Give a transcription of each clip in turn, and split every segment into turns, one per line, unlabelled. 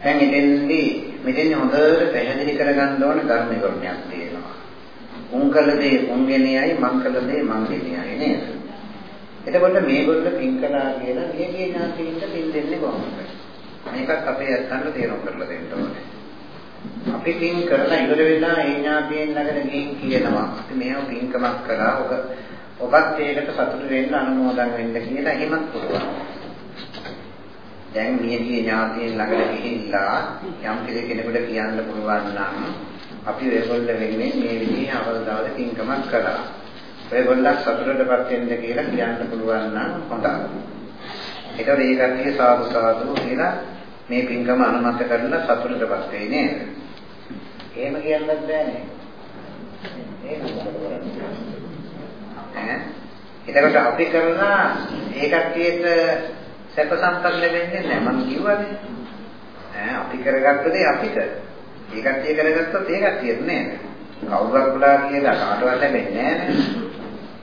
දැන් ඉතින්දී මෙතෙන් හොඳට පැහැදිලි කරගන්න ඕන ධර්ම කරුණයක් තියෙනවා. උංකල දේ උංගෙනියයි මංකල දේ මංගෙනියයි නේද? එතකොට මේගොල්ලෝ පින් කළා කියලා මේකේ ඥාතියින්ට පින් දෙන්නේ කොහොමද? මේකත් අපේ අත්තන්ට තේරුම් කරලා දෙන්න ඕනේ. අපි පින් කරලා ඉවර වෙලා ඒ ඥාතියෙන් ළඟට ගිහින් කියනවා අපි මේව පින්කමක් කළා ඔබ ඔබත් ඒකට සතුටු වෙන්න අනුමෝදන් වෙන්න කියලා එහෙමත් පුළුවන්. දැන් මියගිය ඥාතියෙන් ළඟට ගිහිල්ලා යම් කෙනෙකුට කියන්න පුළුවන් නම් අපි ඔයගොල්ලෝ වෙන්නේ මේ විදිහේ අවදාවද පින්කමක් කළා. ඔයගොල්ලෝ සතුටටපත් වෙන්න කියලා කියන්න පුළුවන් නම් හොඳයි. ඒතකොට ඒ කට්ටිය සාදු සාදු කියලා මේ පින්කම අනුමත කරලා සතුටටපත් වෙයි නේද? එහෙම කියන්නත් බෑනේ. එහෙම මොකද කරන්නේ? ඈ? එතකොට අපි කරලා ඒ කට්ටියට සැප සම්පත් ලැබෙන්නේ නැහැ මම කිව්වනේ. ඈ අපි කරගත්ත දේ අපිට. ඒ කට්ටිය කරගත්තොත් ඒ කට්ටියට නේද? කවුරුත් බුලා කියලා කාටවත් ලැබෙන්නේ නැහැ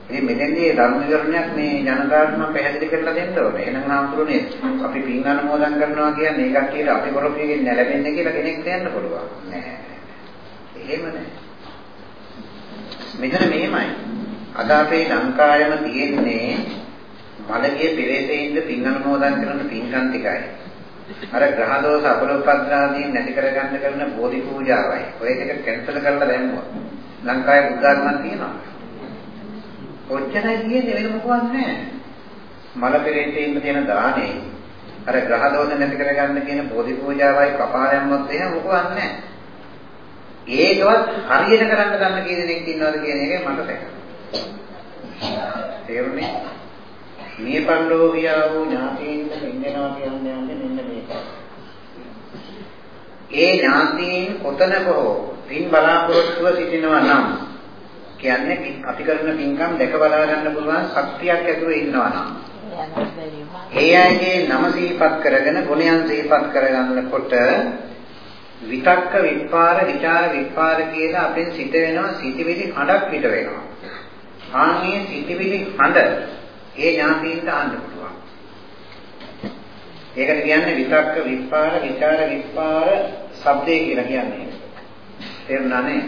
ඉතින් මෙතෙන්දී ධර්ම විවරණයක් මේ ජනතාවට මම පැහැදිලි කරලා දෙන්න ඕනේ. එහෙනම් ආතුරුනේ අපි පින් අනුමෝදන් කරනවා කියන්නේ ඒකක් කියලා අපි කරපියකින් නැලෙන්නේ කියලා කෙනෙක් කියන්න පුළුවන්. නෑ. එහෙම නෑ. මෙතන මෙහෙමයි. අද අපේ ලංකාවෙම තියෙන්නේ මලගේ පෙරේතයින්ද පින් අනුමෝදන් කරන පින්කම් ටිකයි. අර ග්‍රහ දෝෂ අපලෝපද්‍රාදීන් නැති කරගන්න කරන බෝධි පූජාවයි. ඔය දෙක කැන්සල් කරලා දැම්මොත් ලංකාවේ බුද්ධ ආගමක් තියෙනවා. ඔච්චරයි කියන්නේ වෙන මොකවත් නැහැ. මල පෙරේතෙන්න තියෙන දානේ අර ග්‍රහ දෝෂ නැති කරගන්න කියන බෝධි පූජාවයි කපාලයන්වත් එහෙම මොකවත් නැහැ. ඒකවත් හරියට කරන්න ගන්න කියන දෙයක් ඉන්නවද කියන එකයි මට තේරෙන්නේ. තේරුණේ? මේ පරිලෝකියා වූ ඥාතීන්ට ඉන්නවා කියන්නේ මෙන්න මේකයි. ඒ ඥාතීන් කොතනක හෝ පින් බලාපොරොත්තුව සිටිනවා නම් කියන්නේ අපි කරන පින්කම් දැක බලා ගන්න පුළුවන් ශක්තියක් ඇතුලේ ඉන්නවා නම් ඒ අයගේ නම සිහිපත් කරගෙන ගුණයන් සිහිපත් කරගන්නකොට විතක්ක විපාර විචාර විපාර කියලා අපෙන් සිට වෙනවා සිටිවිලි හඬක් පිට වෙනවා. ආන්ගේ සිටිවිලි හඬ ඒ ඥාතීන්ට අහන්න පුළුවන්. ඒකට කියන්නේ විතක්ක විපාර විචාර විපාර શબ્දේ කියලා කියන්නේ. තේරුණා නේද?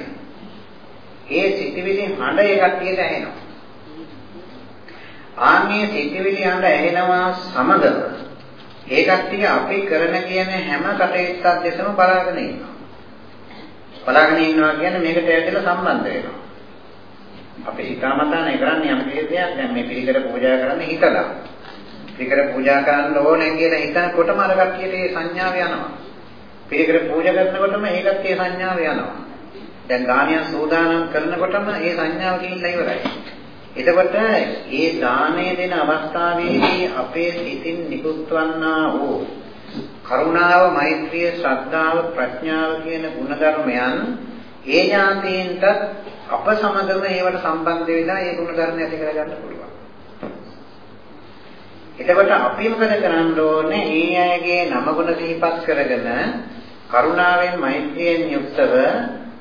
ඒ සිතිවිලි හඬ ඒ කට්ටියට ඇහෙනවා. ආන්නේ සිතිවිලි හඬ ඇහෙනවා සමගම ඒ කට්ටිය අපි කරන කියන හැම කටයුත්තක් දෙසම බලාගෙන ඉන්නවා. බලාගෙන ඉන්නවා කියන්නේ මේකට ඇදලා සම්බන්ධ වෙනවා. අපි හිතාමතා නේ කරන්නේ යම් දෙයක් දැන් මේ පිළිකර පූජා කරන්න හිතලා. පිළිකර පූජා කරන්න ඕනේ කියලා හිතනකොටම අර කට්ටියට ඒ සංඥාව යනවා. පිළිකර පූජා කරනකොටම ඒ කට්ටිය සංඥාව යනවා. දැන් දානය සූදානම් කරනකොටම ඒ සංඥාව ගිහිල්ලා ඉවරයි. එතකොට ඒ දාණය දෙන අවස්ථාවේදී අපේ සිතින් නිකුත්වන්නා වූ කරුණාව, මෛත්‍රිය, ශ්‍රද්ධාව, ප්‍රඥාව කියන ගුණධර්මයන් ඒ ඥාතීන්ට අප සමගම ඒවට සම්බන්ධ වෙලා ඒ ගුණධර්ම ඇති කරගන්න පුළුවන්. එතකොට අපි මොකද කරන්න ඕනේ? ඒ අයගේ නම ගුණ සිහිපත් කරගෙන කරුණාවෙන් මෛත්‍රියෙන් යුක්තව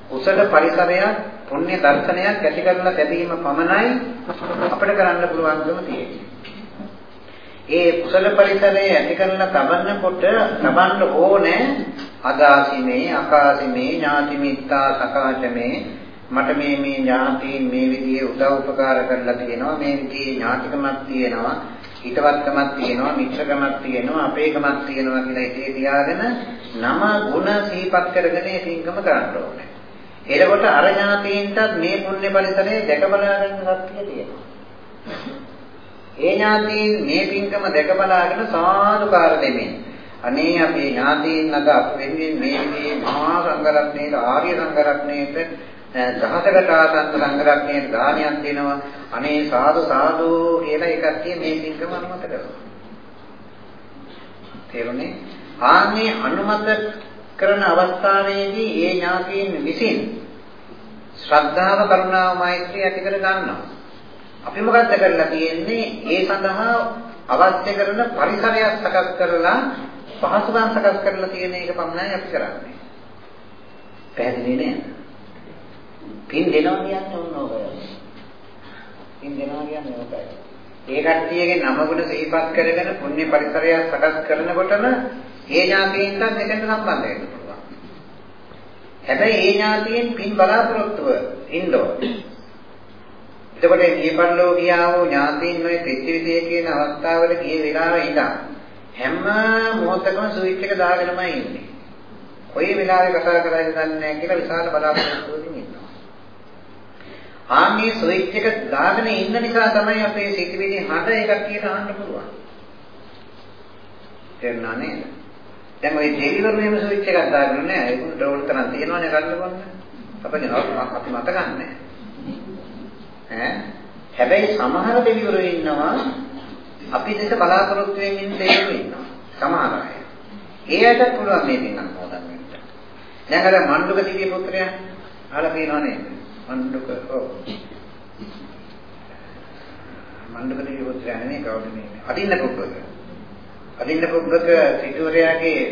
කුසල පරිසරයක් පුණ්‍ය දර්ශනයක් ඇති කරලා ලැබීම පමණයි අපිට කරන්න පුළුවන්කම තියෙන්නේ. ඒ කුසල පරිසරය ඇති කරලා තබන්නකොට තබන්න ඕනේ අදාසිමේ අකාසිමේ ඥාති මිත්තා සකාචමේ මට මේ මේ ඥාතීන් මේ විදිහේ උදව් උපකාර කරලා තියෙනවා මේ විදිහේ ඥාතිකමක් තියෙනවා හිතවත්කමක් තියෙනවා මිත්‍රකමක් තියෙනවා අපේකමක් තියෙනවා කියලා ඉතේ තියාගෙන නම ගුණ සිහිපත් කරගෙන ඒ පින්කම කරන්න ඕනේ එතකොට අර ඥාතීන්ටත් මේ පුණ්‍ය පරිසරයේ දැක බලා ගන්න ශක්තිය තියෙනවා. ඒ ඥාතීන් මේ පින්කම දැක බලාගෙන සාදුකාර දෙමින් අනේ අපේ ඥාතීන් ළඟ අප වෙනුවෙන් මේ මේ මහා සංඝරත්නයේ ආර්ය සංඝරත්නයේ දහසකට ආසන්න සංඝරත්නයේ දානයක් දෙනවා අනේ සාදු සාදු කියලා එකක් තියෙන මේ පින්කම අනුමත කරනවා. තේරුණේ? ආන්නේ අනුමත කරන අවස්ථාවේදී ඒ ඥාතීන් විසින් ශ්‍රද්ධාව කරුණාව මෛත්‍රිය ඇති කර ගන්නවා. අපි මොකද්ද කරලා තියෙන්නේ? ඒ සඳහා අවශ්‍ය කරන පරිසරයක් සකස් කරලා පහසුකම් සකස් කරලා තියෙන එක පමණයි අපි කරන්නේ. පැහැදිලි නේද? පින් දෙනවා කියන්නේ ඕන ඕකයි. පින් දෙනවා කියන්නේ ඕකයි. ඒ කට්ටියගේ නම ගුණ සිහිපත් කරගෙන පුණ්‍ය පරිසරයක් සකස් කරනකොටම ඒ ඥාතීන්ට මෙතෙන්ට සම්බන්ධ වෙන්න පුළුවන්. හැබැයි ඒ ඥාතීන් පින් බලාපොරොත්තුව ඉන්න ඕනේ. එතකොට මේ පරිලෝකියා වූ ඥාතීන් මේ පෙච්චිවිදේ කියන අවස්ථාවල ගිය වෙලාවෙ ඉඳන් හැම මොහොතකම ස්විච් එක දාගෙනමයි ඉන්නේ. කොයි වෙලාවෙ කතා කරයිද දන්නේ නැහැ කියලා විශාල බලාපොරොත්තුවකින් ඉන්නවා. ආන්නේ ස්විච් එක දාගෙන ඉන්න නිසා තමයි අපේ සිතිවිලි හඬ එකක් කියලා අහන්න පුළුවන්. තේරුණා නේද? දැන් ওই ඩෙලිවර් මෙහෙම ස්විච් එකක් දාගෙන නැහැ. ඒක ඩෝල් තරම් තියෙනවනේ කරන්න බලන්න. අපිට අපි මත ගන්නෑ. ඈ හැබැයි සමහර දෙවිවරු ඉන්නවා අපි දෙක බලාපොරොත්තු වෙමින් දෙවිවරු ඉන්නවා. සමහර අය. ඒ අයට පුළුවන් මේ දෙන්න මොදන් වෙන්න. දැන් අර මණ්ඩුක දිව්‍ය පුත්‍රයා අහලා තියෙනව නේද? මණ්ඩුක ඔව්. මණ්ඩුක දිව්‍ය පුත්‍රයා නෙමෙයි කවුද මේ? අදින්න පුත්‍රක. අදින්න පුත්‍රක සිටුවරයාගේ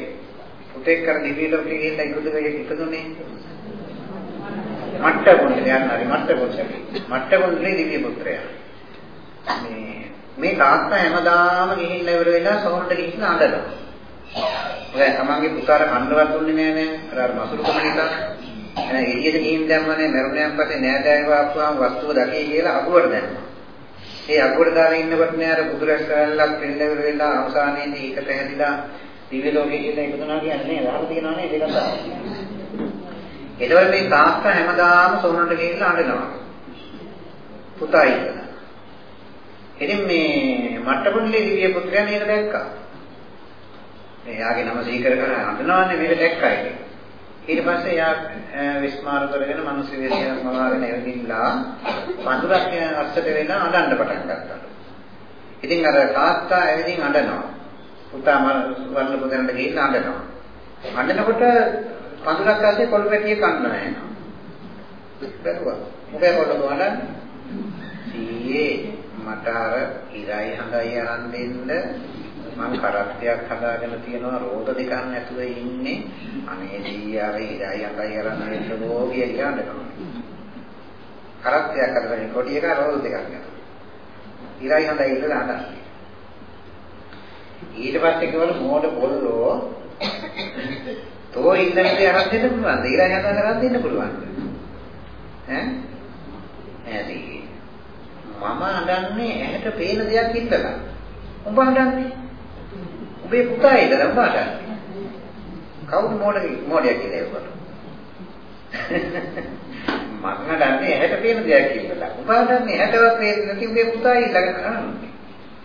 පුතෙක් කර දිව්‍ය ලෝකෙ ගිහිල්ලා ඉපදුනේ ඉපදුනේ. මට්ට කුණ්ඩලයන් හරි මට්ට කුණ්ඩලි. මට්ට කුණ්ඩලි දිව්‍ය පුත්‍රයා. මේ මේ තාත්තා හැමදාම ගිහිල්ලා ඉවර වෙලා සොහොනට ගිහිල්ලා අඬනවා. ඔය තමන්ගේ පුතාට කන්නවත් දුන්නේ නෑ නෑ. අර මසුරුකම නිසා. එන එළියට ගිහින් දැම්මනේ මරුණයන් පස්සේ නෑදෑයව ආපුවාම වස්තුව දකේ කියලා අගුවට දැම්මා. ඒ අගුවට දාලා ඉන්නකොට නෑ අර බුදුරැස් කරල්ලක් පිළිලෙවල වෙලා අවසානයේදී ඒක පැහැදිලා දිව්‍ය ලෝකෙ කියලා ඉපදුනා කියන්නේ නේද? අහලා තියෙනවා නේද ඒක එතකොට මේ තාත්තා හැමදාම සොහනට ගිහිල්ලා අඬනවා. පුතා ඉන්නවා. ඉතින් මේ මට්ටපොල්ලේ දිව්‍ය පුත්‍රයා මේක දැක්කා. මේ යාගේ නම සීකර කර අඬනවානේ මේක දැක්කා ඉතින්. ඊට පස්සේ යා විස්මාර කරගෙන මිනිස් විශේෂයක් මවාගෙන එවිලා පඳුරක් අස්සට වෙලා අඬන්න පටන් ගත්තා. ඉතින් අර තාත්තා ඇවිදින් අඬනවා. පුතා වර්ණ පුතේන්ට ගිහින් අඬනවා. අඬනකොට පඳුරක් ඇස්සේ කොළු පැටිය කන්නවා එනවා. බැලුවා. මොකද කොළු වලන්නේ? සීයේ මට අර ඉරයි හඳයි අරන් දෙන්න මම කරත්තයක් හදාගෙන තියනවා රෝද දෙකක් නැතුව ඉන්නේ අනේ සීයාර ඉරයි හඳයි අරන් දෙන්න ඕකිය කියනවා. කරත්තයක් අරගෙන කොටි එක රෝද දෙකක් ගන්නවා. ඉරයි හඳයි ඉඳලා හදන්නේ. ඊට පස්සේ කිව්වලු මෝඩ පොල්ලෝ තෝ ඉන්න විදිහ අරන් දෙන්න පුළුවන්ද? ඉරයි හඳා කරන් දෙන්න පුළුවන්ද? ඈ? ඇයි? මම අඬන්නේ ඇහැට පේන දෙයක් ඉඳලා. උඹ අඬන්නේ? උඹේ පුතා ඉඳලා උඹ අඬන්නේ. කවුද මෝඩ මෝඩයක් කියලා ඒකට? මම අඬන්නේ ඇහැට පේන දෙයක් ඉඳලා. උඹ අඬන්නේ ඇහැටවත් පේන්නේ නැති උඹේ පුතා ඉඳලා අඬන්නේ.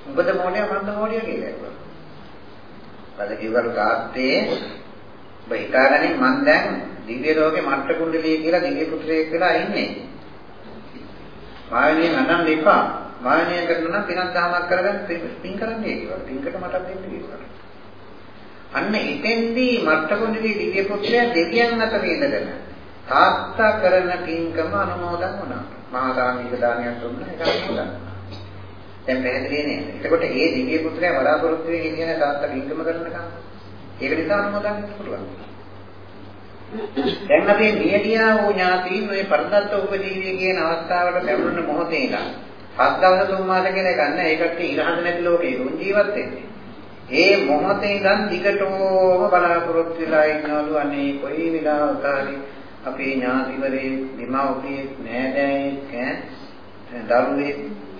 උඹද මෝඩයා මන්ද මෝඩයා කියලා ඒකට. බල කිව්වලු තාත්තේ ඔබ හිතාගන්නේ මං දැන් දිව්‍ය ලෝකේ මට්ට කුණ්ඩලී කියලා දිව්‍ය පුත්‍රයෙක් වෙලා ඉන්නේ. මායනිය නඩන්න එපා. මායනිය කරනවා නම් පිනක් දහමක් කරගන්න පින් කරන්නේ කියලා. පින්කට මටක් දෙන්න කියලා. අන්න එතෙන්දී මට්ට කුණ්ඩලී දිව්‍ය පුත්‍රයා දෙවියන් අතර ඉඳගෙන තාත්තා කරන පින්කම අනුමෝදන් වුණා. මහා දානික දානයක් දුන්නා ඒක අනුමෝදන්. දැන් පැහැදිලි නේද? එතකොට මේ දිව්‍ය පුත්‍රයා බලාපොරොත්තු වෙන්නේ ඉන්නේ තාත්තා පින්කම කරනකම්. ඒක නිසා අනුමෝදන් වෙන්න පුළුවන්. දැන් අපි නියතියා වූ ඥාතීන් මේ පරදත්ත උපදීවිය කියන අවස්ථාවට පැමිණෙන මොහොතේ ඉඳන් පස් දවස් තුන් මාස කියලා ගන්න ඒකට ඉරහඳ නැති ලෝකේ දුන් ජීවත් වෙන්නේ. ඒ මොහොතේ ඉඳන් දිගටම බලාපොරොත්තු වෙලා ඉන්නවලු අනේ කොයි වෙලාවක හරි අපේ ඥාතිවරේ නිමව්පිය නෑදෑයෙක් ඈ දරුවේ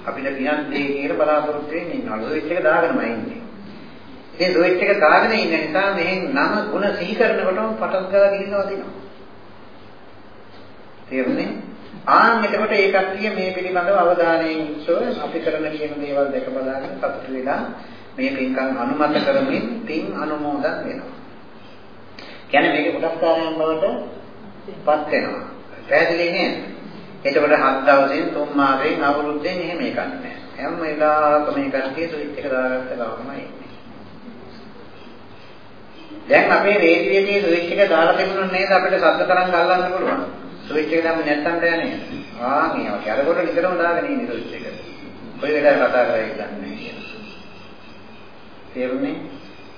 අපිට පියන් දෙයි කියලා බලාපොරොත්තු වෙමින් ඉන්නවලු. ඒක එක දාගෙනමයි ඉන්නේ. ඒ ස්විච් එක දාගෙන ඉන්න නිසා මෙහෙන් නම ಗುಣ සිහි කරනකොටම පටන් ගාලා ගිහිනවා දිනවා. තේරුණේ? ආන් එතකොට ඒ කට්ටිය මේ පිළිබඳව අවධානයෙන් යුක්තව අපි කරන කියන දේවල් දැක බලාගෙන සතුටු වෙලා මේ පින්කම් අනුමත කරමින් පින් අනුමෝදන් වෙනවා. කියන්නේ මේක කොටස්කාරයන් බවට පත් වෙනවා. පැහැදිලි නේද? එතකොට හත් දවසෙන් තුන් මාසෙන් අවුරුද්දෙන් එහෙම එකක් නැහැ. හැම වෙලාවකම මේ කට්ටිය ස්විච් එක දාගත්ත ගමන්මයි දැන් අපේ රේඩියෝයේ ස්විච් එක දාලා තිබුණොත් නේද අපිට ශබ්ද තරංග අල්ලන්න පුළුවන්. ස්විච් එක දැම්ම නැත්තම් බෑනේ. ආ මේවා කැරකොට නිතරම දාගෙන ඉන්නේ ස්විච් එක. කොයි වෙලාවෙ කතා කරයි දන්නේ තේරුණේ?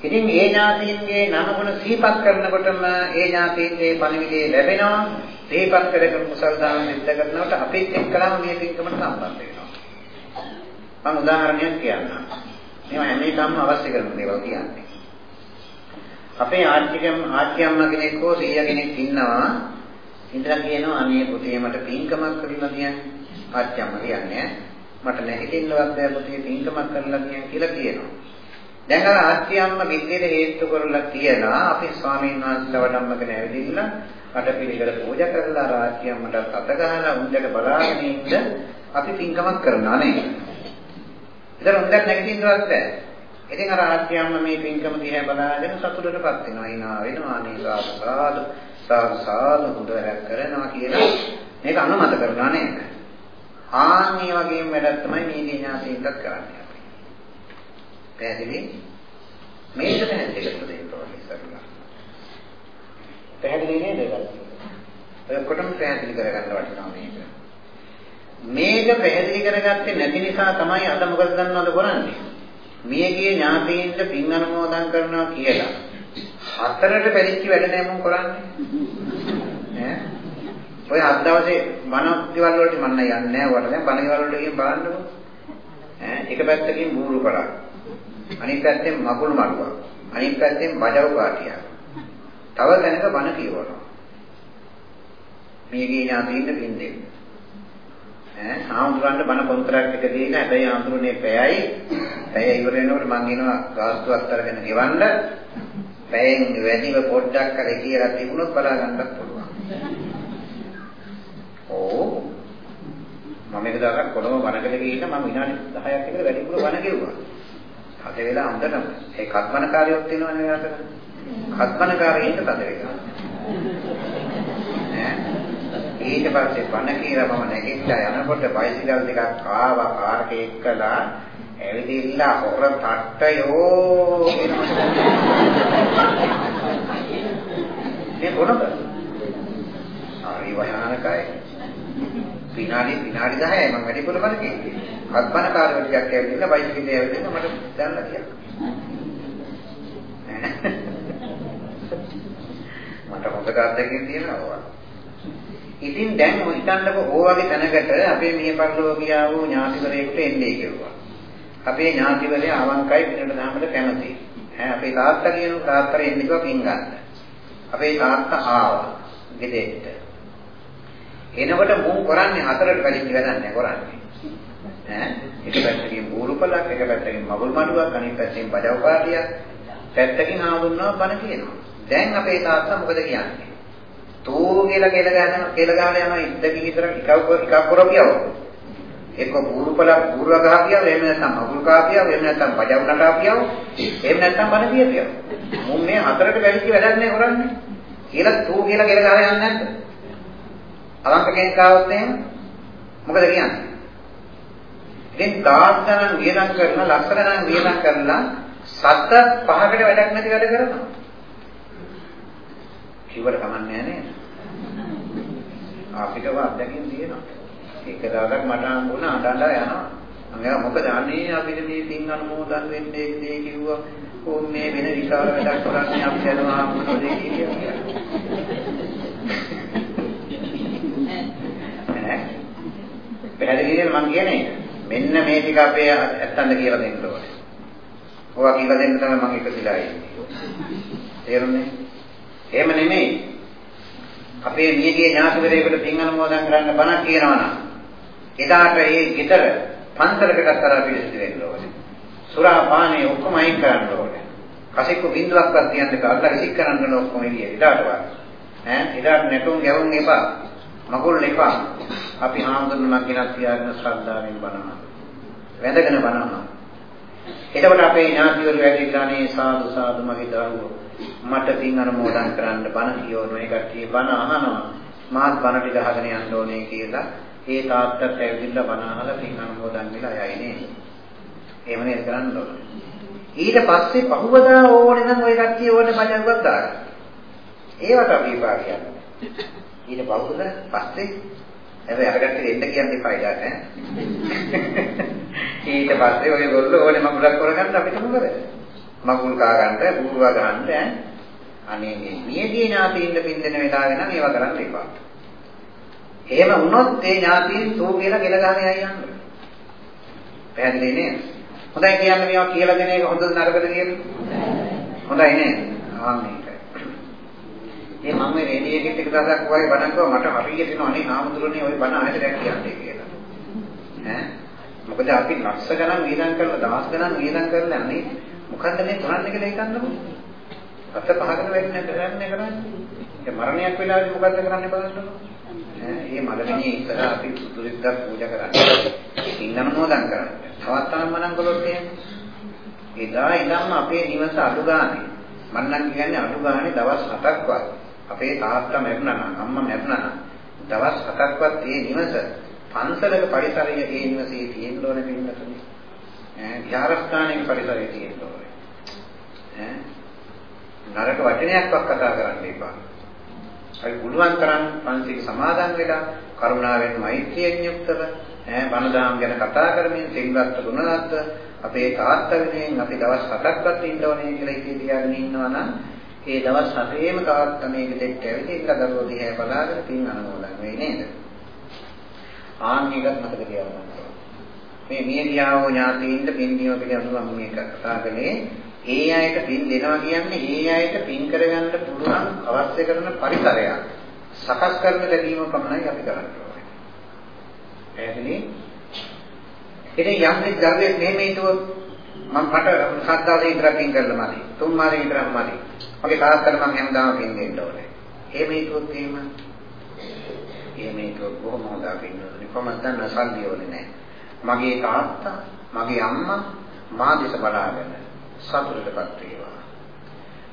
ඉතින් ඒ ඥාතීන්ගේ නම ගුණ සිහිපත් කරනකොටම ඒ ඥාතීන්ගේ පණිවිඩය ලැබෙනවා. සිහිපත් කරගෙන කුසල් දාන සිද්ධ කරනකොට අපිත් එක්කලාම මේ පින්කමට සම්බන්ධ වෙනවා. මම උදාහරණයක් කියන්නම්. මේවා හැම එකම අවශ්‍ය කරන දේවල් කියන්නේ. අපේ ආච්චිකම් ආච්චි අම්මා කෙනෙක් හෝ සීයා කෙනෙක් ඉන්නවා. ඉඳලා කියනවා අනේ පුතේ මට පින්කමක් කරලා තියන්න. ආච්චි අම්මා කියන්නේ මට නැගිටින්නවත් බෑ පුතේ පින්කමක් කරලා තියන්න කියලා කියනවා. දැන් අර ආච්චි අම්මා විද්‍යට හේතු කරලා කියලා අපි ස්වාමීන් වහන්සේලා වඩම්මගෙන ඇවිදින්න අට පිළිකර පූජා කරලා අර ආච්චි අම්මට අත ගහලා උන්දට බලාගෙන ඉන්න අපි පින්කමක් කරනවා නේ. ඉතින් උන්දට නැගිටින්නවත් බෑ. ඉතින් අර ආච්චි අම්මා මේ පින්කම දිහා බලාගෙන සතුටටපත් වෙනවා. hina වෙනවා අනේ සාදු සාදු සාදු සාදු හොඳ වැඩක් කරනවා කියලා මේක අනුමත කරනවා නේද? ආන්නේ වගේම වැඩක් තමයි මේ ඥාතියින්ටත් කරන්නේ. පැහැදිලි? මේක පැහැදිලි කරලා දෙන්න ඕනේ පැහැදිලි නේද? ඔය කොටම පැහැදිලි කරගන්න වටිනවා මේක. මේක පැහැදිලි කරගත්තේ නැති නිසා තමයි අද මොකද දන්නවද කරන්නේ මියගේ ඥාතීන්ට පින් අනුමෝදන් කරනවා කියලා හතරට පැලිච්ච වැඩ නෑ මම කරන්නේ ඈ ඔය හත් දවසේ බණ දිවල් වලට මම යන්නේ නෑ වට දැන් බණ දිවල් වලට ගිහින් බලන්නකො ඈ එක පැත්තකින් බూరు කරා අනිත් පැත්තෙන් මකුළු මඩුවක්. අනිත් පැත්තෙන් බජව කාටියක්. තව තැනක බණ කියවනවා. මේකේ ඥාතියින් පින්දේ. ඈ ආඳුරන්න බණ කොන්ත්‍රාක්ට් එක දීලා හැබැයි ආඳුරනේ පැයයි. පැය ඉවර වෙනකොට මං එනවා ගාස්තුවක් අරගෙන ගෙවන්න. පැයෙන් වැඩිව පොඩ්ඩක් කර කියලා තිබුණොත් බලා ගන්නත් පුළුවන්. ඕ මම එක දවසක් කොළඹ වනකල ගිහින් මම විනාඩි 10ක් විතර වැඩිපුර වන ගෙවුවා. තද වෙලා හොඳටම ඒ කත්මනකාරියොත් තියෙනවනේ අතන. කත්මනකාරියින්ට තද වෙලා. ඊට පස්සේ බණ කියලා මම නැගිටලා යනකොට බයිසිකල් දෙකක් ආවා කාර් එක එක්කලා ඇවිදින්න හොර තට්ටයෝ මේ මොනද? හරි භයානකයි. විනාඩි විනාඩි 10යි මම වැඩිපුර බල කිව්වේ. හත්බන කාර්ය ටිකක් ඇවිල්ලා බයිසිකලේ ඇවිල්ලා මට දැනලා කියලා. මට හොඳ කාර්යයකින් තියෙනවා. ඉතින් දැන් හිතන්නකො ඕවගේ තැනකට අපේ මිය පරලෝ ගියා වූ ඥාතිවරයෙකුට එන්නේ කියලා. අපේ ඥාතිවරයා අවංකයි පිටට දාමද කැමතියි. ඈ අපේ තාත්තා කියන තාත්තට එන්නේ කිව්වා පින් ගන්න. අපේ තාත්තා ආවා ගෙදෙට්ට. එනකොට මුන් කරන්නේ හතරට පැලිච්ච වැඩක් නෑ කරන්නේ. ඈ එක පැත්තකින් බූරුපලක් එක පැත්තකින් මගුල් මඩුවක් අනිත් පැත්තෙන් බජව පාටියක් පැත්තකින් ආවුන්නවා බන කියනවා. දැන් අපේ තාත්තා මොකද කියන්නේ? තෝ කියලා කෙල ගන්න කෙල ගන්න යනවා ඉද්දකින් විතර එකක් එකක් කරපියව. එක්ක බූරුපලක් බූරුව ගහපියව එහෙම නැත්නම් මගුල් කාපියව එහෙම නැත්නම් බජව නටාපියව එහෙම නැත්නම් බන කියපියව. මුන් මේ හතරට බැලිච්ච වැඩක් නෑ කරන්නේ. කියලා තෝ කියලා කෙල ගහලා යන්නේ නැද්ද? අවංක කෙනෙක් ආවොත් එහෙම මොකද කියන්නේ? ඉතින් දාස් ගණන් වියදම් කරන ලක්ෂ ගණන් වියදම් කරලා සත පහකට වැඩක් නැති වැඩ කරනවා. කිව්වට කමන්නේ නේද? අපිටව අත්දැකීම් තියෙනවා. එක දවසක් මට හම්බුණා අඬලා යනවා. මම මොකද අනේ අපිට මේ පින් අනුමෝදන් වෙන්නේ ඉන්නේ කිව්වා. ඕම් මේ වෙන විශාල වැඩක් කරන්නේ අපි යනවා මොකද කියන්නේ. පැහැදිලිද මම කියන්නේ? මෙන්න මේ ටික අපේ ඇත්තන්ට කියලා දෙන්න ඕනේ. ඔවා කියලා දෙන්න තමයි මම එකතිලා ඉන්නේ. තේරුණේ? එහෙම නෙමෙයි. අපේ මියගේ ඥාතිවරයෙකුට පින් අනුමෝදන් කරන්න බණක් කියනවා නම් එදාට ඒ ගෙදර පන්සලකට තරහ පිළිසිදු වෙන්න ඕනේ. සුරා පානේ ඔක්කොම අයින් කරන්න ඕනේ. කසෙක්ක බින්දුවක්වත් තියන්න කාලා රිසික් කරන්න ඕන ඔක්කොම එළිය. එදාට වා. ඈ එදාට නැටුම් ගැවුම් එපා. මගුල් එපා. අපි හාමුදුරුවෝ ගෙනත් තියාගෙන ශ්‍රද්ධාවෙන් බණනවා. වැඳගෙන බණනවා. එතකොට අපේ ඥාතිවරු වැඩිලානේ සාදු සාදු මගේ දරුවෝ මට පින් අනුමෝදන් කරන්න බණ කියවන ඒ කට්ටිය බණ අහනවා. මාත් බණ ටික අහගෙන යන්න ඕනේ කියලා ඒ තාත්තත් ඇවිල්ලා බණ අහලා පින් අනුමෝදන් වෙලා යයි නේ. එහෙම නේද කරන්න ඕනේ. ඊට පස්සේ පහුවදා ඕනේ නම් ওই කට්ටිය ඕනේ බණක් දාගන්න. ඒවට අපි විපාකයක්. ඊට පහුවදා පස්සේ හැබැයි අරකට එන්න කියන්නේ ෆයිලා නෑ. ඊට පස්සේ ඔයගොල්ලෝ ඕනේ මගුලක් කරගන්න අපිට මොකද? මගුල් කා ගන්න, බූරුවා ගන්න ඈ. අනේ මේ මියගේ ඥාතීන් පින්දෙන වෙලාවෙ නම් ඒවා කරන්න එපා. එහෙම වුණොත් ඒ ඥාතීන් සෝ කියලා ගෙල ගන්න යයි යන්නේ. පැහැදිලි නේද? හොඳයි කියන්නේ මේවා කියලා දෙන එක හොඳද නරකද කියන්නේ? හොඳයි නේද? ආ මේකයි. මේ මම මේ රේඩියෝ එකේ ටික දවසක් වගේ බණක් ගාව මට හරියට එනවා අනේ නාමතුරුනේ ওই බණ ආයෙත් දැක් කියන්නේ කියලා. ඈ මොකද අපි ලක්ෂ ගණන් වේදන් කරලා දහස් ගණන් වේදන් කරලා අනේ මොකද්ද මේ කරන්නේ කියලා හිතන්නකො. අත පහකට වෙන්නේ කරන්නේ කරන්නේ. ඒ මරණයක් වෙලාදී මොකද්ද කරන්නේ බලන්නකො. ඈ මේ මලමිණිය ඉස්සර අපි සුදුරිද්දක් පූජා කරන්නේ. ඉන්නම මොදන් කරන්නේ. තවත් තරම්මනම් කළොත් එහෙම. එදා ඉඳන්ම අපේ නිවස අඩු ගානේ මම නම් කියන්නේ අඩු ගානේ දවස් 7ක්වත් අපේ තාත්තා මැරුණා නම් අම්මා මැරුණා නම් දවස් 7ක්වත් මේ නිවස පන්සලක පරිසරයේ ඒ නිවසේ තියෙන්න ඕනේ පින්නතුනි. ඈ විහාරස්ථානයේ පරිසරයේ තියෙන්න ඕනේ. ඈ නරක වචනයක්වත් කතා කරන්න එපා. අපි පුළුවන් තරම් පන්සිල් සමාදන් වෙලා කරුණාවෙන් මෛත්‍රියෙන් යුක්තව ඈ බණදාම් ගැන කතා කරමින් සිල්වත් ගුණවත් අපේ තාත්තා වෙනුවෙන් අපි දවස් 7ක්වත් ඉන්න ඕනේ කියලා ඉතින් තියාගෙන ඉන්නවා නම් ඒ දවස් 7ේම තාත්තා මේක දෙක් ඇවිදින්න දරුවෝ දිහා බලාගෙන පින් අනුමෝදන් වෙයි නේද? ආන් එකක් මතක තියාගන්න. මේ මිය ගියාවෝ ඥාතීන්ට පින් දීම පිළිබඳව මම මේක කතා කළේ ඒ අයට පින් දෙනවා කියන්නේ ඒ අයට පින් කරගන්න පුළුවන් අවශ්‍ය කරන පරිසරයක් සකස් කරන ලැබීම පමණයි අපි කරන්න ඕනේ. එහෙනම් ඉතින් යම් කිසි ධර්මයක් මෙහෙම හිතුවොත් මම මට සද්දාවේ විතරක් පින් කරලා මදි. තුන් මාසේ විතරක් මදි. මගේ තාත්තට මම හැමදාම පින් දෙන්න ඕනේ. එහෙම හිතුවොත් එහෙම එහෙම හිතුවොත් බොහොම හොඳා පින් ඕනේ. කොහොමද දන්න සල්ලි ඕනේ නැහැ. මගේ තාත්තා, මගේ අම්මා මා දිස බලාගෙන සතුටටපත් වේවා.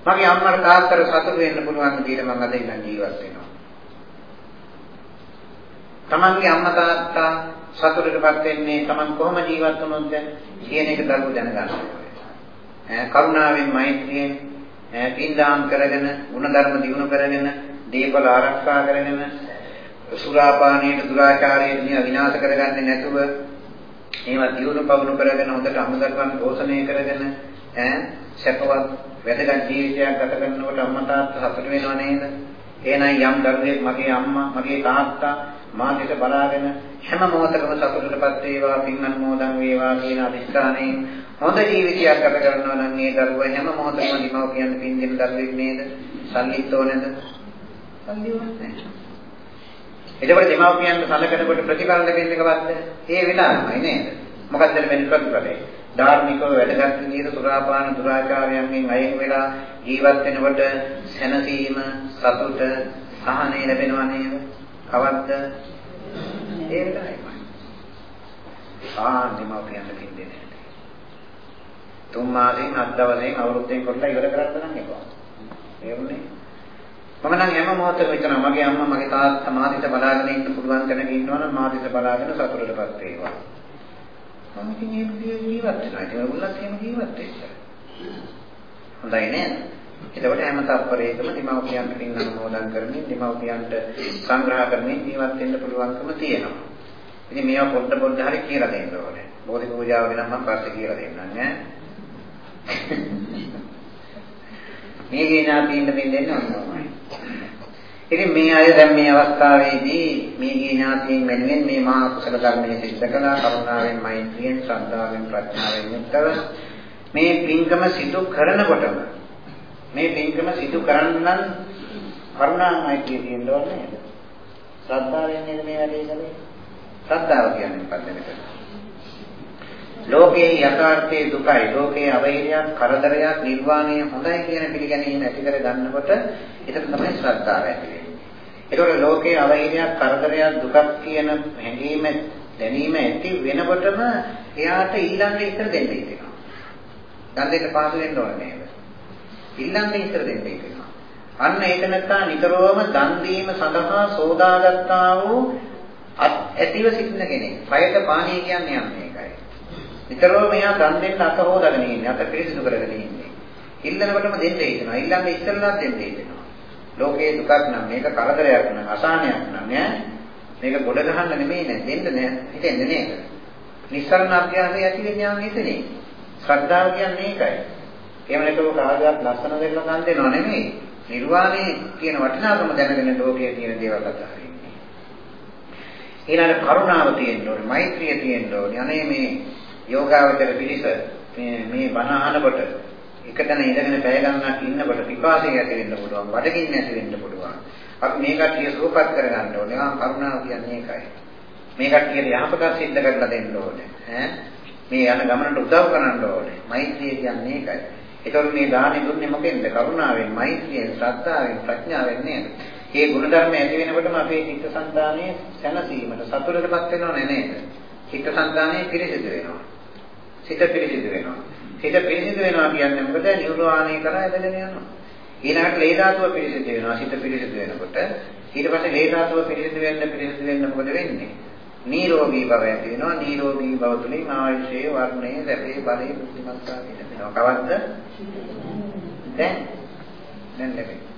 මගේ අම්මට තාත්තට සතුට වෙන්න පුළුවන් විදිහට මම අද ඉඳන් ජීවත් වෙනවා. තමන්ගේ අම්මා තාත්තා සතුටටපත් වෙන්නේ තමන් කොහොම ජීවත් වුණොත්ද කියන එක දරුවෝ දැනගන්න ඕනේ. කරුණාවෙන් මෛත්‍රියෙන් පින්දාම් කරගෙන, ಗುಣධර්ම දිනු කරගෙන, දීපල ආරක්ෂා කරගෙන, සුරාපානීය දුරාචාරයේ විනාශ කරගන්නේ නැතුව ඒවා දියුණු පවුණු කරගෙන හොඳට අමුදරුවන් පෝෂණය කරගෙන ඈ සැපවත් වැදගත් ජීවිතයක් ගත කරනකොට අම්මා තාත්තා සතුට වෙනව නේද? එහෙනම් යම් දරුවෙක් මගේ අම්මා, මගේ තාත්තා මා දෙස බලාගෙන හැම මොහොතකම සතුටටපත් වේවා, පින් අනුමෝදන් වේවා කියන අදිස්ථානයෙන් හොඳ ජීවිතයක් ගත කරනවා නම් මේ දරුවා හැම මොහොතකම දීමෝපියන් පින් දෙන දරුවෙක් නේද? සල්ලිත් ඕනේද? සල්ලි ඕනේ නැහැ. එතකොට දෙමාපියන්ට සැලකනකොට ප්‍රතිඵල ලැබෙන්නේ කවද්ද? ඒ වෙලාවමයි නේද? මොකක්ද වෙන්නේ ප්‍රතිඵලය? ධාර්මිකව වැඩගත් විදිහට සුරාපාන දුරාචාරයන්ගෙන් අයින් වෙලා ජීවත් වෙනකොට සැනසීම, සතුට, සහනය ලැබෙනවා නේද? කවද්ද? ඒ වෙලාවයි. ආ දෙමාපියන්ට දෙන්නේ නැහැ. තුන් මාසෙන් හත් දවසෙන් අවුරුද්දෙන් කරලා ඉවර කරන්න නම් එපා. ඒ වුණේ මම නම් හැම මොහොතකම හිතනවා මගේ අම්මා මගේ තාත්තා මාදිට බලාගෙන ඉන්න පුළුවන් තැනක ඉන්නවා නම් මාදිට බලාගෙන සතුටටපත් වේවා. මම ඉතින් ඒ විදිහට ජීවත් වෙනවා. ඒක උල්ලත් එහෙම ජීවත් වෙන්න. හොඳයි නේද? එතකොට හැම තත්පරයකම දිමව්පියන්ට පින් අනුමෝදන් කරමින් දිමව්පියන්ට සංග්‍රහ කරමින් ජීවත් වෙන්න පුළුවන්කම තියෙනවා. ඉතින් මේවා පොඩ පොඩ හරි කියලා දෙන්න ඕනේ. බෝධි පූජාව ගැන මම පස්සේ කියලා දෙන්නම් ඈ. මේ ඥාතියින්ට පින් දෙන්න ඕනේ. ඉතින් මේ අය දැන් මේ අවස්ථාවේදී මේ ඥාතීන් වෙනුවෙන් මේ මහා කුසල ධර්මයේ සිද්ධ කළා කරුණාවෙන් මෛත්‍රියෙන් ශ්‍රද්ධාවෙන් ප්‍රඥාවෙන් යුක්තව මේ පින්කම සිදු කරනකොටම මේ පින්කම සිදු කරන්න නම් කරුණා මෛත්‍රිය තියෙන්න ඕනේ නේද? ශ්‍රද්ධාවෙන් නේද මේ වැඩේ කළේ? ශ්‍රද්ධාව කියන්නේ මොකක්ද මෙතන? ලෝකේ යථාර්ථයේ දුකයි ලෝකේ අවෛරයක් කරදරයක් නිර්වාණය හොඳයි කියන පිළිගැනීම ඇති කර ගන්නකොට ඒක තමයි ශ්‍රද්ධාව ඇති ඒතකොට ලෝකේ අවහිරයක් කරදරයක් දුකක් කියන හැඟීම දැනීම ඇති වෙනකොටම එයාට ඊළඟ ඉතර දෙන්න හිතෙනවා. දන් දෙන්න පහසු වෙන්න ඕනේ නේද? ඊළඟ ඉතර දෙන්න හිතෙනවා. අන්න ඒක නැත්නම් නිතරම දන් දීම සඳහා සෝදාගත්තා වූ ඇතිව සිටින කෙනෙක්. ඵයත පාණිය කියන්නේ යන්නේ ඒකයි. නිතරම එයා දන් දෙන්න අත හොදාගෙන ඉන්නේ. අත පිරිසිදු කරගෙන ඉන්නේ. ඊළඟටම දෙන්න හිතෙනවා. ඊළඟ ඉස්සෙල්ලා දෙන්න හිතෙනවා. ලෝකේ දුකක් නම් මේක කරදරයක් නම් අසහනයක් නම් නෑ මේක ගොඩ ගහන්න නෙමෙයි නෑ දෙන්න නෑ හිතෙන්නේ නේද නිස්සරණ අභ්‍යාසය ඇති වෙන්නේ යා හිතනේ ශ්‍රද්ධාව කියන්නේ ඒකයි. එහෙම නැතුව කාගවත් ලස්සන දෙයක් ගන්න දෙනව නෙමෙයි. නිර්වාණය කියන වටිනාකම දැනගෙන ලෝකයේ තියෙන දේවල් කතා කරන්නේ ඊළඟ කරුණාව තියෙන්න ඕනේ මෛත්‍රිය තියෙන්න ඕනේ. අනේ මේ යෝගාවචර පිළිස මේ මේ බණ අහනකොට එක තැන ඉඳගෙන පැය ගණනක් ඉන්නකොට පිපාසය ඇති වෙන්න පුළුවන්, බඩගින්න ඇති වෙන්න පුළුවන්. අපි මේ කට්ටිය සුවපත් කරගන්න ඕනේ. ආ කරුණාව කියන්නේ ඒකයි. මේ කට්ටියට යහපතක් සිද්ධ කරලා දෙන්න ඕනේ. ඈ මේ යන ගමනට උදව් කරන්න ඕනේ. මෛත්‍රිය කියන්නේ ඒකයි. ඒතකොට මේ දානි දුන්නේ මොකෙන්ද? කරුණාවෙන්, මෛත්‍රියෙන්, ශ්‍රද්ධාවෙන්, ප්‍රඥාවෙන් නේද? මේ ගුණධර්ම ඇති වෙනකොටම අපේ චිත්තසංතානයේ සැනසීමට සතුටටපත් වෙනව නේද? චිත්තසංතානයේ පිරිසිදු වෙනවා. සිත පිරිසිදු වෙනවා. සිත පිරිසිදු වෙනවා කියන්නේ මොකද? නිර්වාණය කරා ඇදගෙන යනවා. ඊළඟට ලේ ධාතුව පිරිසිදු වෙනවා. සිත පිරිසිදු වෙනකොට ඊට පස්සේ ලේ ධාතුව පිරිසිදු වෙන්න පිරිසිදු වෙන්න මොකද වෙන්නේ? නිරෝගී බව ඇති වෙනවා. නිරෝගී බව තුළින් ආයුෂයේ වර්ණයේ සැපේ බලයේ බුද්ධිමත්තා වෙනවා. කවද්ද? දැන් දැන් ලැබෙන්නේ.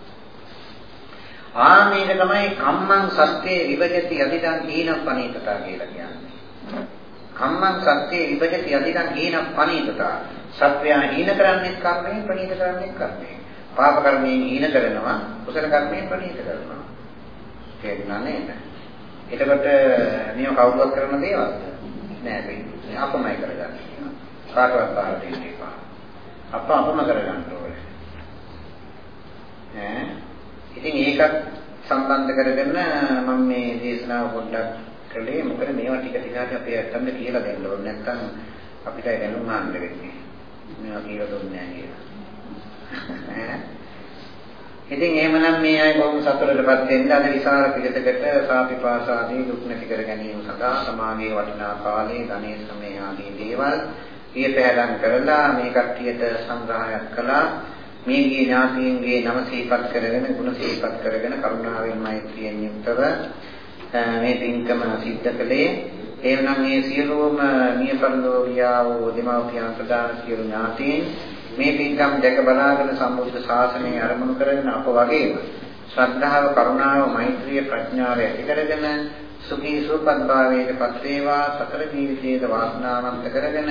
ආ මේක තමයි කම්මං සත්‍යේ විභජති යදිදං හීන පනීතතා කියලා කියන්නේ. කම්මං සත්‍යේ විභජති යදිදං හීන පනීතතා. සත්‍යයන් හීන කරන්නේ කර්මයෙන් ප්‍රණීත කරන්නේ කර්මයෙන්. පාප කර්මයෙන් හීන කරනවා කුසල කර්මයෙන් ප්‍රණීත කරනවා. තේරුණා නේද? එතකොට මේව කවුරුවත් කරන දේවල්ද? නෑ මේ අපමයි කරගන්නේ. කාටවත් පාර දෙන්න එපා. අප අපම කරගන්න ඕනේ. ඈ ඉතින් ඒකත් සම්බන්ධ කරගෙන මම මේ දේශනාව පොඩ්ඩක් කළේ මොකද මේවා ටික ටික අපි අත්තන්න කියලා දෙන්න ඕනේ නැත්නම් අපිට දැනුම් ගන්න වෙන්නේ. මේවා කියලා දුන්නේ නැහැ කියලා. ඉතින් එහෙමනම් මේ අය බොහොම සතුටටපත් වෙන්න අද විශාල පිළිතකට සාපිපාසාදී දුක් නැති කර ගැනීම සඳහා සමාගයේ වටිනා කාලේ ධනේ සමය ආදී දේවල් පියපැහැදම් කරලා මේ කට්ටියට සංග්‍රහයක් කළා. මේ ගිය ඥාතීන්ගේ නම සිහිපත් කරගෙන ගුණ සිහිපත් කරගෙන කරුණාවෙන් මෛත්‍රියෙන් යුක්තව මේ පින්කම සිද්ධ කළේ එහෙනම් මේ සියලුම මිය පරලෝකියා වූ දෙමව්පියන් ප්‍රදාන සියලු ඥාතීන් මේ පින්කම් දැක බලාගෙන සම්බුද්ධ ශාසනය අරමුණු කරගෙන අප වගේම ශ්‍රද්ධාව කරුණාව මෛත්‍රිය ප්‍රඥාව ඇති කරගෙන සුඛී සුවපත් භාවයට පත් වේවා සතර ජීවිතයේ වාසනාවන්ත කරගෙන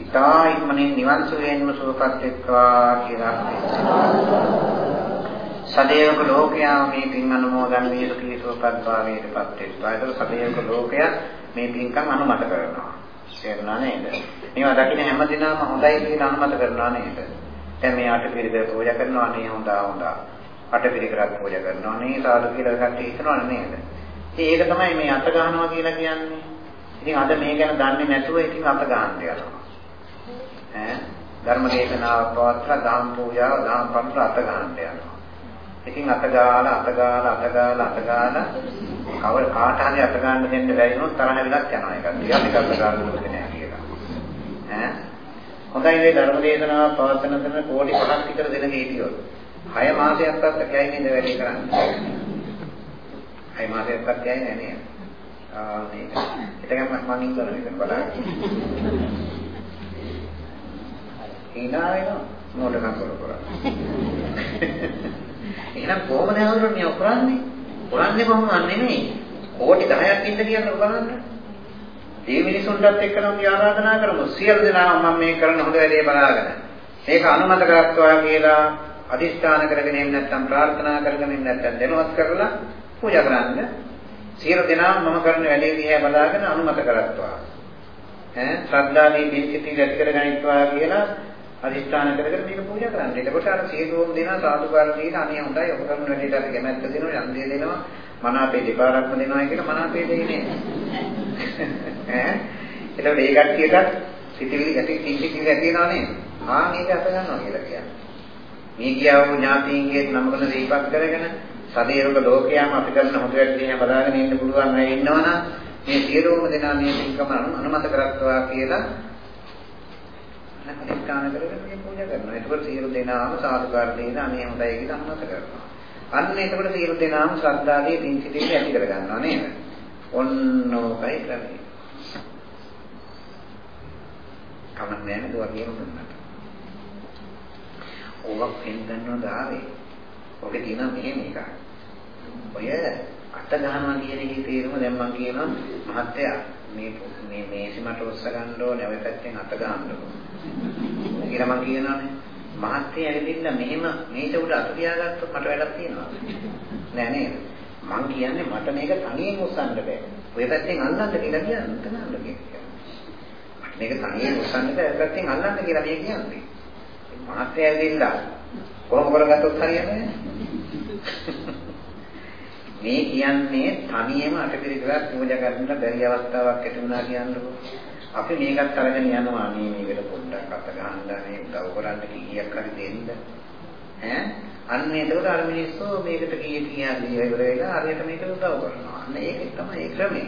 ඉතා ඉක්මනින් නිවන් සුවයෙන්ම සුවපත් වෙත්වා කියලා සදේවක ලෝකයා මේ පින් අනුමෝදන් වී සුඛී සුවපත් භාවයට පත් වෙත්වා. ඒක සදේවක ලෝකයා මේ පින්කම් අනුමත කරනවා. තේරුණා නේද? මේවා දකින්න හැමදිනම හොඳයි කියලා අනුමත කරනවා නේද? දැන් මේ අටපිරිකර පූජා කරනවා නේ හොඳා හොඳා. අටපිරිකරක් පූජා කරනවා නේ සාදු කියලා කට්ටිය හිතනවා නේද? ඒක තමයි මේ අත ගන්නවා කියලා කියන්නේ. ඉතින් අද මේ ගැන දන්නේ නැතුව ඉතින් අත ගන්න යනවා. ඈ ධර්ම දේශනාව පවත්ලා දහම් පූජාව දහම් පන්සල අත ගන්න යනවා. ඉතින් අත ගාලා අත ගාලා අත ගාලා අත ගාලා කවර කාට හරි අත ගන්න දෙන්න බැරි වුණොත් තරහ වෙලක් යනවා ඒක. ටිකක් ටිකක් ගන්න ඕනේ නෑ කියලා. ඈ හොඳයි මේ ධර්ම දේශනාව පවත්වන තැන කෝටි 5ක් විතර දෙන හිටියොත් 6 මාසයක්වත් කැයි නේද වැඩි කරන්නේ. 6 මාසයක්වත් කැයි නෑ නේද? ආ මේක. ඒකම මම ඉන්නවනේ මෙතන බලන්න. hina වෙනවා මොඩකම් කර කර. එහෙනම් කොහොමද හවුරුන් මේ කරන්නේ? කරන්නේ කොහොමද නෙමෙයි. කෝටි 10ක් ඉන්න කියන්න බලන්න. මේ මිනිසුන්ටත් එක්ක නම් ආරාධනා කරමු. සියලු දෙනා මම මේ කරන හොඳ වැඩේ බලාගෙන. මේක අනුමත කරත්වා කියලා අදිස්ථාන කරගෙන ඉන්න නැත්නම් ප්‍රාර්ථනා කරගෙන ඉන්න නැත්නම් දෙනවත් කරලා පූජා කරන්න. සියලු දෙනා මම කරන වැඩේ දිහා බලාගෙන අනුමත කරත්වා. ඈ ශ්‍රද්ධාවේ බින්සිතී ඇති කරගනිත්වා කියලා අදිස්ථාන කරගෙන මේක පූජා කරන්න. එතකොට අර සියලුම දෙනා සාදුකාර දීන අනේ හොඳයි ඔබ කරන වැඩේට අපි කැමැත්ත දෙනවා යන්දේ දෙනවා මනාපේ දෙපාරක්ම දෙනවා කියලා මනාපේ දෙන්නේ. ඈ එතකොට ඒ කට්ටියට සිතිවිලි ඇති සිතිවිලි ඇති වෙනවා නේද? ආ මේක අත ගන්නවා කියලා කියන්නේ. මේ කියා වූ ඥාතීන්ගේ නමකන දීපක් කරගෙන සදේවක ලෝකයාම අපි කරන හොඳ වැඩ දිහා බලාගෙන ඉන්න පුළුවන් අය ඉන්නවනම් මේ සියලුම දෙනා මේ පින්කම අනුමත කරත්වා කියලා අධිෂ්ඨාන කරගෙන මේ පූජා කරනවා. එතකොට සියලු දෙනාම සාදුකාර දෙන අනේ හොඳයි කියලා අනුමත කරනවා. අන්න එතකොට සියලු දෙනාම ශ්‍රද්ධාවේ දින්සිතේ ඇති කර ගන්නවා නේද? ඔන්න ඔකයි ක්‍රමය. කමන්නේ නේද වගේම දුන්නට. ඕවක් පෙන්වන්නවද ආවේ? ඔකේ තියෙන මෙහෙම එකක්. ඔය අත ගන්නවා කියන එකේ තේරුම දැන් මම කියනවා මහත්තයා මේ මේ මේසෙ මට ඔස්ස ගන්න ඕනේ ඔය පැත්තෙන් අත ගන්න ඕනේ. කියලා මම කියනවානේ. මහත්ය ඇවිදින්න මෙහෙම මේක උඩ අත තියාගත්තොත් මට වැඩක් තියෙනවා. නෑ නේද? මං කියන්නේ මට මේක තනියෙන් උස්සන්න බෑ. ඔය පැත්තෙන් අල්ලන්න කියලා කියන්නේ උතනන්න කියන්නේ. මට මේක තනියෙන් උස්සන්න බෑ. ඔය පැත්තෙන් අල්ලන්න කියලා මේ කියන්නේ. මහත්ය ඇවිල්ලා කොහොම කරගත්තොත් හරියන්නේ මේ කියන්නේ තනියම අටපිරිකරක් පූජා කරන්න බැරි අවස්ථාවක් ඇති වුණා කියන්නකො. අපි මේකත් අරගෙන යනවා මේ මේකට පොඩ්ඩක් අත ගහන්න මේ උදව් කරන්න කීයක් හරි දෙන්න. ඈ අන්න එතකොට අර මිනිස්සු මේකට කීය කියන්නේ ඉවර වෙලා හරියට මේකට උදව් කරනවා. අන්න ඒක තමයි ඒ ක්‍රමය.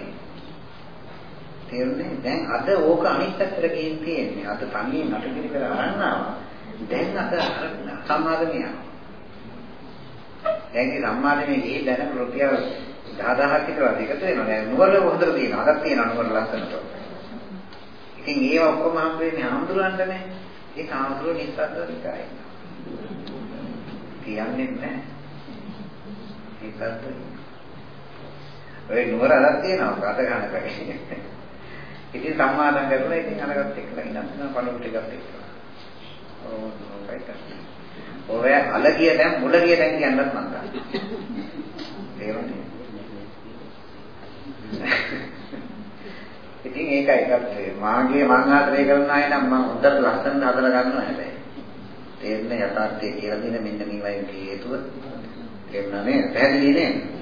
තේරුණේ? දැන් අද ඕක අනිත් පැත්තට ගිහින් තියෙන්නේ. අද තනියෙන් අටපිරිකර අරන් ආවා. දැන් අද සමාදම යනවා. දැන් මේ සම්මාදමේ ගිහින් දැන රුපියල් 10000ක් විතර එකතු වෙනවා. දැන් නුවර හොඳට තියෙනවා. අදක් තියෙනවා නුවර ලස්සනට. ඉතින් ඒව ඔක්කොම හම් වෙන්නේ ආඳුරන්නනේ. ඒක ආඳුර නිස්සද්දව විතරයි. කියන්නේ නැහැ. ඒකත් ඔය නුවර අදක් තියෙනවා. අත ගන්න බැහැ. ඉතින් සම්මාදම් කරලා ඉතින් අරකට එක්කලා ඉන්න පණුව ටිකක් එක්කලා. ඕ ඕකයි තමයි. ඔය අලගිය දැන් මුලගිය දැන් කියන්නත් මං ගන්න. තේරුණේ? ඉතින් ඒකයි කප්පේ මාගේ මං ආදරය කරන අය නම් මං හොඳට ලස්සනට හදලා ගන්නවා හැබැයි. තේරෙන යථාර්ථය කියලා දෙන මෙන්න මේ වගේ හේතුව. තේරුණා නේද? පැහැදිලි නේද?